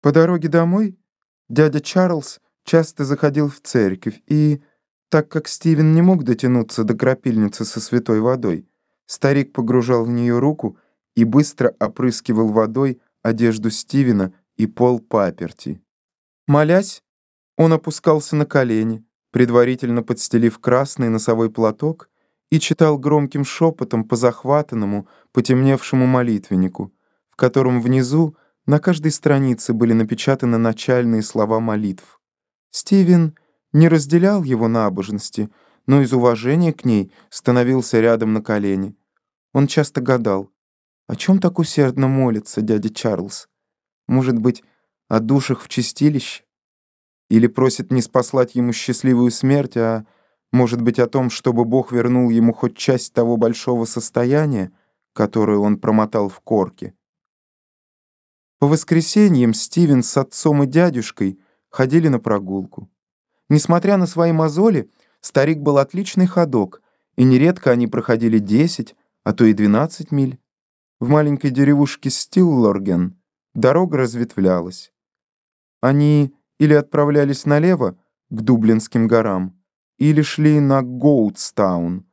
По дороге домой дядя Чарльз часто заходил в церковь, и, так как Стивен не мог дотянуться до крапильницы со святой водой, старик погружал в нее руку и быстро опрыскивал водой одежду Стивена и пол паперти. Молясь, он опускался на колени, предварительно подстелив красный носовой платок, и читал громким шепотом по захватанному, потемневшему молитвеннику, в котором внизу на каждой странице были напечатаны начальные слова молитв. Стивен не разделял его набожности, но из уважения к ней становился рядом на колени. Он часто гадал, о чем так усердно молится дядя Чарльз? Может быть, о душах в чистилище? Или просит не спаслать ему счастливую смерть, а, может быть, о том, чтобы Бог вернул ему хоть часть того большого состояния, которое он промотал в корке? По воскресеньям Стивен с отцом и дядюшкой ходили на прогулку. Несмотря на свои мозоли, старик был отличный ходок, и нередко они проходили 10, а то и 12 миль. В маленькой деревушке Стиллорген дорога разветвлялась. Они или отправлялись налево, к Дублинским горам, или шли на Гоутстаун,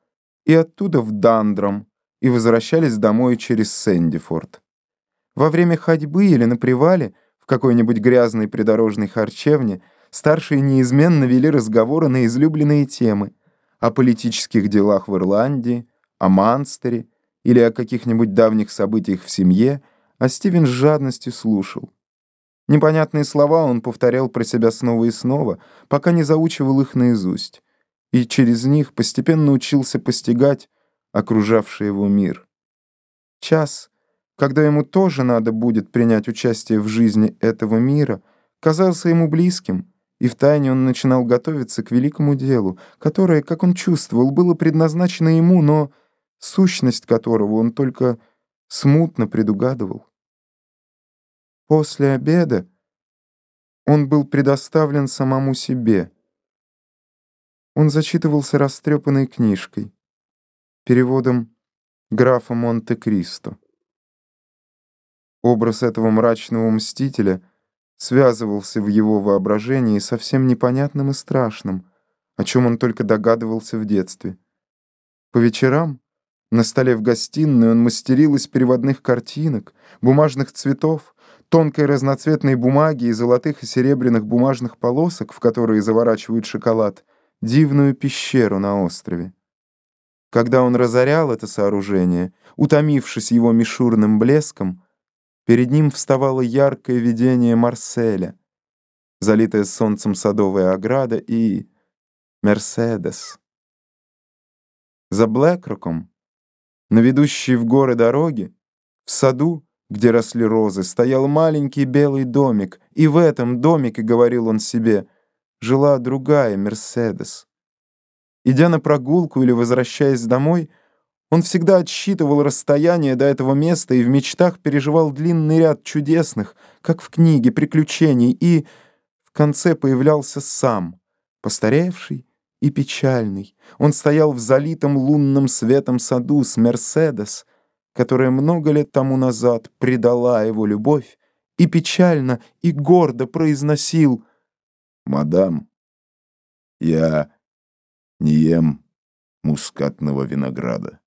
и оттуда в Дандром, и возвращались домой через Сэндифорд. Во время ходьбы или на привале в какой-нибудь грязной придорожной харчевне старшие неизменно вели разговоры на излюбленные темы о политических делах в Ирландии, о Манстере или о каких-нибудь давних событиях в семье, а Стивен с жадностью слушал. Непонятные слова он повторял про себя снова и снова, пока не заучивал их наизусть, и через них постепенно учился постигать окружавший его мир. Час — когда ему тоже надо будет принять участие в жизни этого мира, казался ему близким, и втайне он начинал готовиться к великому делу, которое, как он чувствовал, было предназначено ему, но сущность которого он только смутно предугадывал. После обеда он был предоставлен самому себе. Он зачитывался растрепанной книжкой, переводом графа Монте-Кристо. Образ этого мрачного мстителя связывался в его воображении совсем непонятным и страшным, о чем он только догадывался в детстве. По вечерам на столе в гостиной он мастерил из переводных картинок, бумажных цветов, тонкой разноцветной бумаги и золотых и серебряных бумажных полосок, в которые заворачивают шоколад, дивную пещеру на острове. Когда он разорял это сооружение, утомившись его мишурным блеском, Перед ним вставало яркое видение Марселя, залитая солнцем садовая ограда и Мерседес. За Блэкроком, на ведущей в горы дороге, в саду, где росли розы, стоял маленький белый домик, и в этом домике, говорил он себе, жила другая Мерседес. Идя на прогулку или возвращаясь домой, он всегда отсчитывал расстояние до этого места и в мечтах переживал длинный ряд чудесных, как в книге, приключений, и в конце появлялся сам, постаревший и печальный. Он стоял в залитом лунным светом саду с Мерседес, которая много лет тому назад предала его любовь, и печально и гордо произносил «Мадам, я не ем мускатного винограда».